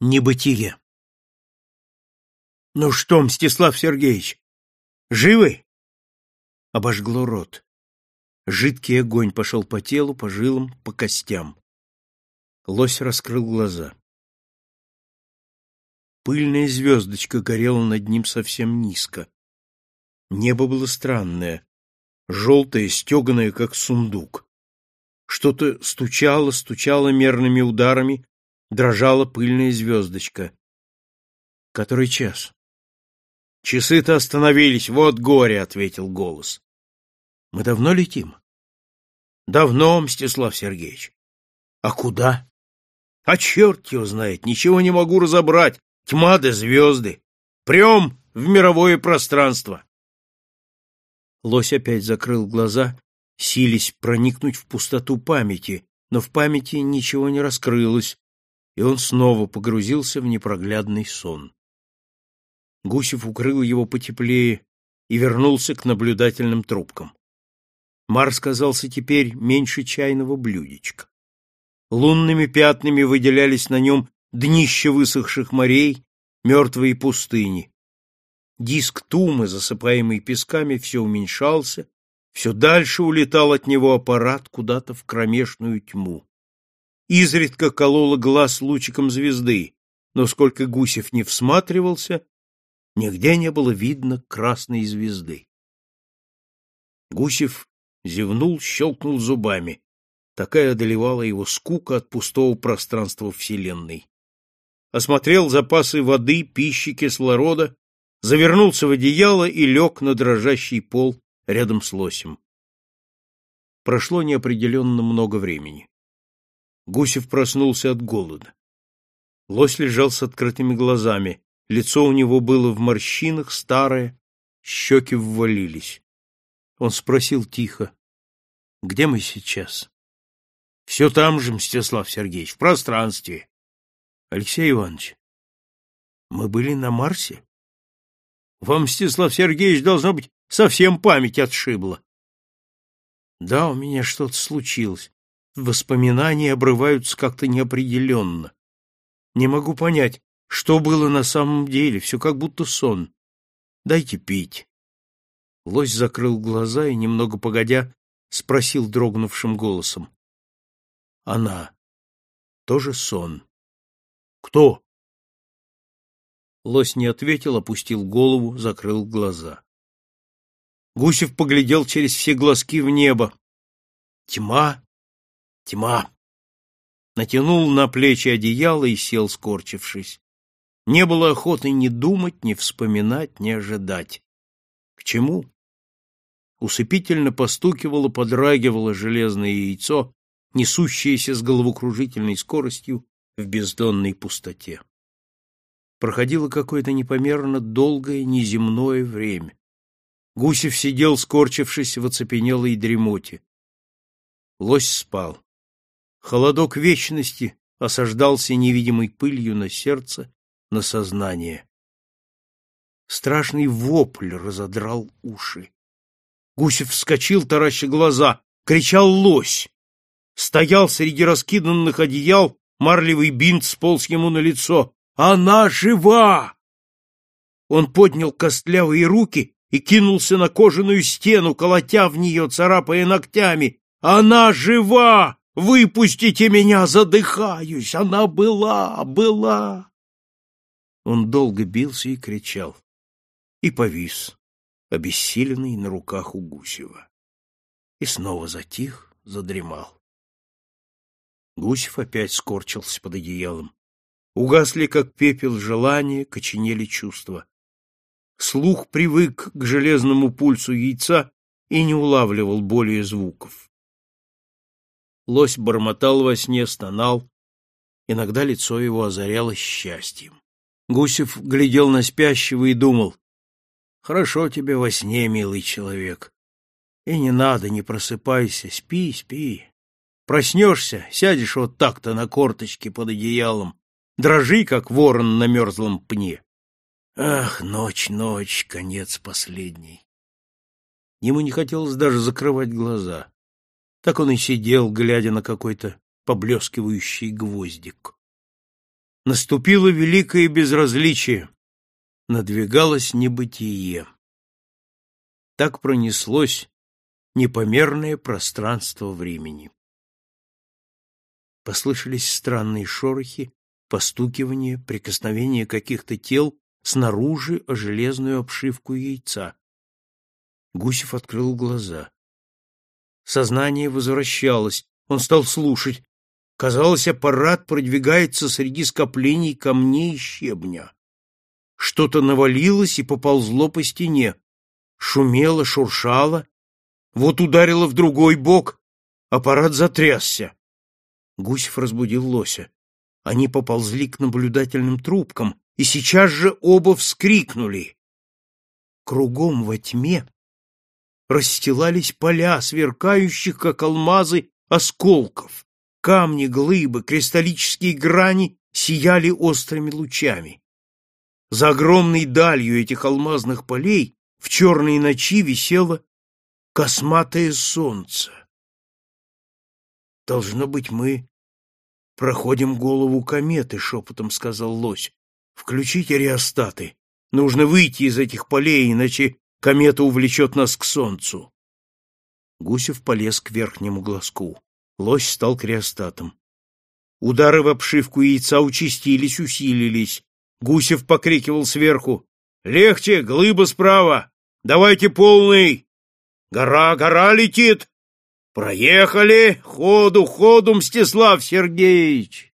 Небытие. Ну что, Мстислав Сергеевич, живы? Обожгло рот. Жидкий огонь пошел по телу, по жилам, по костям. Лось раскрыл глаза. Пыльная звездочка горела над ним совсем низко. Небо было странное, желтое, стеганое, как сундук. Что-то стучало, стучало мерными ударами, дрожала пыльная звездочка. Который час? Часы-то остановились, вот горе, ответил голос. Мы давно летим? Давно, Мстислав Сергеевич. А куда? А черт его знает, ничего не могу разобрать. Тьма да звезды. Прям в мировое пространство. Лось опять закрыл глаза, сились проникнуть в пустоту памяти, но в памяти ничего не раскрылось, и он снова погрузился в непроглядный сон. Гусев укрыл его потеплее и вернулся к наблюдательным трубкам. Марс казался теперь меньше чайного блюдечка. Лунными пятнами выделялись на нем днища высохших морей, мертвые пустыни. Диск Тумы, засыпаемый песками, все уменьшался, все дальше улетал от него аппарат куда-то в кромешную тьму изредка колола глаз лучиком звезды, но сколько Гусев не всматривался, нигде не было видно красной звезды. Гусев зевнул, щелкнул зубами. Такая одолевала его скука от пустого пространства Вселенной. Осмотрел запасы воды, пищи, кислорода, завернулся в одеяло и лег на дрожащий пол рядом с лосем. Прошло неопределенно много времени. Гусев проснулся от голода. Лось лежал с открытыми глазами, лицо у него было в морщинах, старое, щеки ввалились. Он спросил тихо, «Где мы сейчас?» «Все там же, Мстислав Сергеевич, в пространстве». «Алексей Иванович, мы были на Марсе?» «Вам, Мстислав Сергеевич, должно быть, совсем память отшибла». «Да, у меня что-то случилось воспоминания обрываются как-то неопределенно. Не могу понять, что было на самом деле, все как будто сон. Дайте пить. Лось закрыл глаза и, немного погодя, спросил дрогнувшим голосом. Она. Тоже сон. Кто? Лось не ответил, опустил голову, закрыл глаза. Гусев поглядел через все глазки в небо. Тьма Тьма. Натянул на плечи одеяло и сел, скорчившись. Не было охоты ни думать, ни вспоминать, ни ожидать. К чему? Усыпительно постукивало, подрагивало железное яйцо, несущееся с головокружительной скоростью в бездонной пустоте. Проходило какое-то непомерно долгое неземное время. Гусев сидел, скорчившись в оцепенелой дремоте. Лось спал. Холодок вечности осаждался невидимой пылью на сердце, на сознание. Страшный вопль разодрал уши. Гусев вскочил, тараща глаза, кричал лось. Стоял среди раскиданных одеял, марлевый бинт сполз ему на лицо. «Она жива!» Он поднял костлявые руки и кинулся на кожаную стену, колотя в нее, царапая ногтями. «Она жива!» Выпустите меня, задыхаюсь! Она была, была!» Он долго бился и кричал. И повис, обессиленный на руках у Гусева. И снова затих, задремал. Гусев опять скорчился под одеялом. Угасли, как пепел, желания, коченели чувства. Слух привык к железному пульсу яйца и не улавливал более звуков. Лось бормотал во сне, стонал. Иногда лицо его озарялось счастьем. Гусев глядел на спящего и думал, «Хорошо тебе во сне, милый человек. И не надо, не просыпайся, спи, спи. Проснешься, сядешь вот так-то на корточке под одеялом, дрожи, как ворон на мерзлом пне. Ах, ночь, ночь, конец последний. Ему не хотелось даже закрывать глаза. Так он и сидел, глядя на какой-то поблескивающий гвоздик. Наступило великое безразличие, надвигалось небытие. Так пронеслось непомерное пространство времени. Послышались странные шорохи, постукивание, прикосновение каких-то тел снаружи о железную обшивку яйца. Гусев открыл глаза. Сознание возвращалось, он стал слушать. Казалось, аппарат продвигается среди скоплений камней и щебня. Что-то навалилось и поползло по стене. Шумело, шуршало. Вот ударило в другой бок. Аппарат затрясся. Гусев разбудил лося. Они поползли к наблюдательным трубкам, и сейчас же оба вскрикнули. Кругом во тьме расстилались поля, сверкающих, как алмазы, осколков. Камни, глыбы, кристаллические грани сияли острыми лучами. За огромной далью этих алмазных полей в черной ночи висело косматое солнце. Должно быть, мы проходим голову кометы, шепотом сказал лось. Включите реостаты. Нужно выйти из этих полей, иначе комета увлечет нас к солнцу. Гусев полез к верхнему глазку. Лось стал креостатом. Удары в обшивку яйца участились, усилились. Гусев покрикивал сверху. «Легче! Глыба справа! Давайте полный! Гора, гора летит! Проехали! Ходу, ходу, Мстислав Сергеевич!»